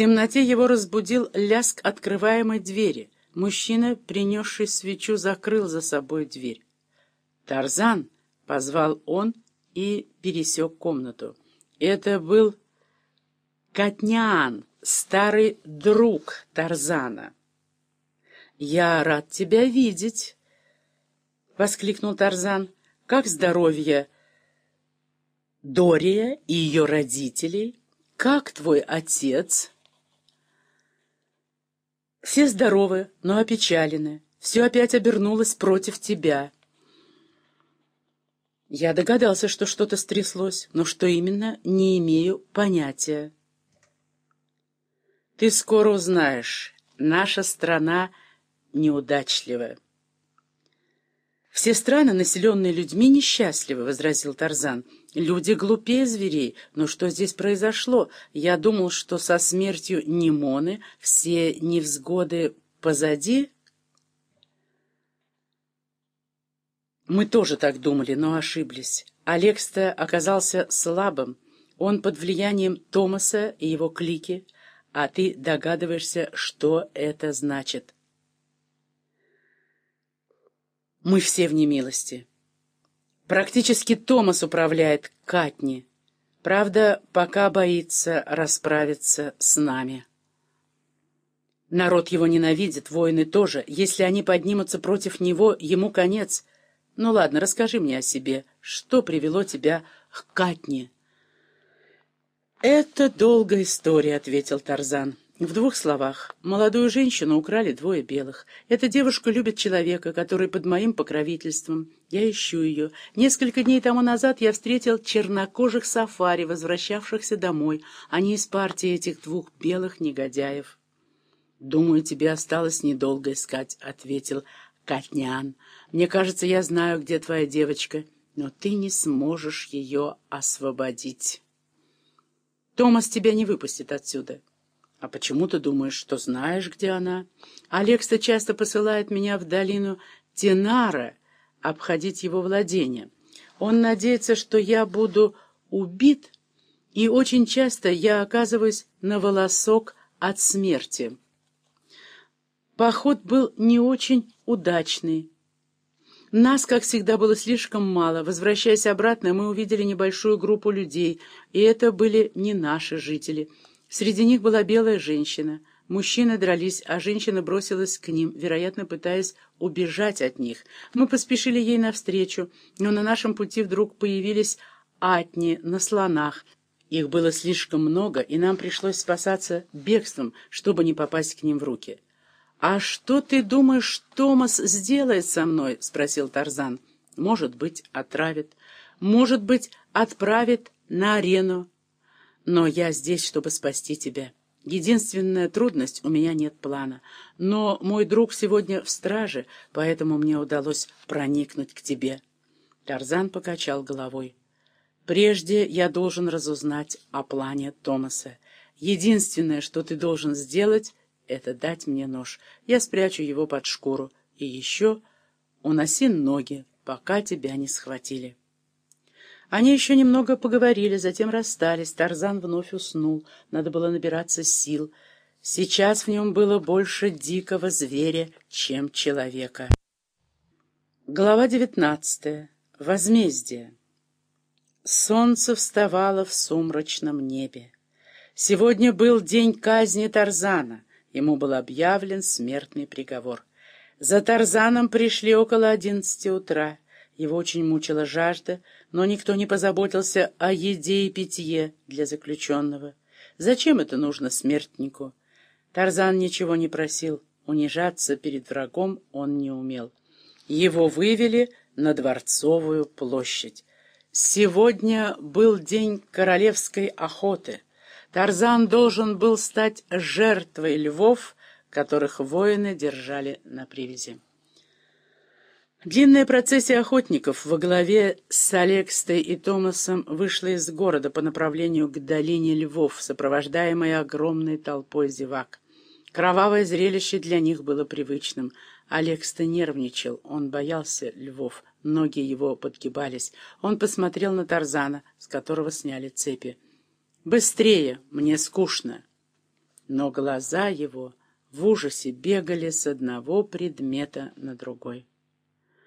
темноте его разбудил ляск открываемой двери. Мужчина, принесший свечу, закрыл за собой дверь. «Тарзан!» — позвал он и пересек комнату. Это был Катнян, старый друг Тарзана. «Я рад тебя видеть!» — воскликнул Тарзан. «Как здоровье Дория и ее родителей? Как твой отец?» «Все здоровы, но опечалены. Все опять обернулось против тебя». Я догадался, что что-то стряслось, но что именно, не имею понятия. «Ты скоро узнаешь. Наша страна неудачливая. «Все страны, населенные людьми, несчастливы», — возразил Тарзан. «Люди глупее зверей. Но что здесь произошло? Я думал, что со смертью Немоны все невзгоды позади». Мы тоже так думали, но ошиблись. Алекста оказался слабым. Он под влиянием Томаса и его клики, а ты догадываешься, что это значит. Мы все в немилости. Практически Томас управляет Катни. Правда, пока боится расправиться с нами. Народ его ненавидит, воины тоже. Если они поднимутся против него, ему конец. Ну ладно, расскажи мне о себе. Что привело тебя к Катне? «Это долгая история», — ответил Тарзан. В двух словах. Молодую женщину украли двое белых. Эта девушка любит человека, который под моим покровительством. Я ищу ее. Несколько дней тому назад я встретил чернокожих сафари, возвращавшихся домой. Они из партии этих двух белых негодяев. «Думаю, тебе осталось недолго искать», — ответил Катнян. «Мне кажется, я знаю, где твоя девочка, но ты не сможешь ее освободить. Томас тебя не выпустит отсюда». «А почему ты думаешь, что знаешь, где она?» «Алекста часто посылает меня в долину Тенара обходить его владения. Он надеется, что я буду убит, и очень часто я оказываюсь на волосок от смерти». Поход был не очень удачный. Нас, как всегда, было слишком мало. Возвращаясь обратно, мы увидели небольшую группу людей, и это были не наши жители — Среди них была белая женщина. Мужчины дрались, а женщина бросилась к ним, вероятно, пытаясь убежать от них. Мы поспешили ей навстречу, но на нашем пути вдруг появились атни на слонах. Их было слишком много, и нам пришлось спасаться бегством, чтобы не попасть к ним в руки. «А что ты думаешь, Томас сделает со мной?» — спросил Тарзан. «Может быть, отравит. Может быть, отправит на арену но я здесь, чтобы спасти тебя. Единственная трудность — у меня нет плана. Но мой друг сегодня в страже, поэтому мне удалось проникнуть к тебе». Тарзан покачал головой. «Прежде я должен разузнать о плане Томаса. Единственное, что ты должен сделать, — это дать мне нож. Я спрячу его под шкуру. И еще уноси ноги, пока тебя не схватили». Они еще немного поговорили, затем расстались. Тарзан вновь уснул. Надо было набираться сил. Сейчас в нем было больше дикого зверя, чем человека. Глава девятнадцатая. Возмездие. Солнце вставало в сумрачном небе. Сегодня был день казни Тарзана. Ему был объявлен смертный приговор. За Тарзаном пришли около одиннадцати утра. Его очень мучила жажда, но никто не позаботился о еде и питье для заключенного. Зачем это нужно смертнику? Тарзан ничего не просил, унижаться перед врагом он не умел. Его вывели на Дворцовую площадь. Сегодня был день королевской охоты. Тарзан должен был стать жертвой львов, которых воины держали на привязи. Длинная процессия охотников во главе с Алекстой и Томасом вышла из города по направлению к долине львов, сопровождаемая огромной толпой зевак. Кровавое зрелище для них было привычным. Алекста нервничал, он боялся львов, ноги его подгибались. Он посмотрел на Тарзана, с которого сняли цепи. «Быстрее! Мне скучно!» но глаза его в ужасе бегали с одного предмета на другой.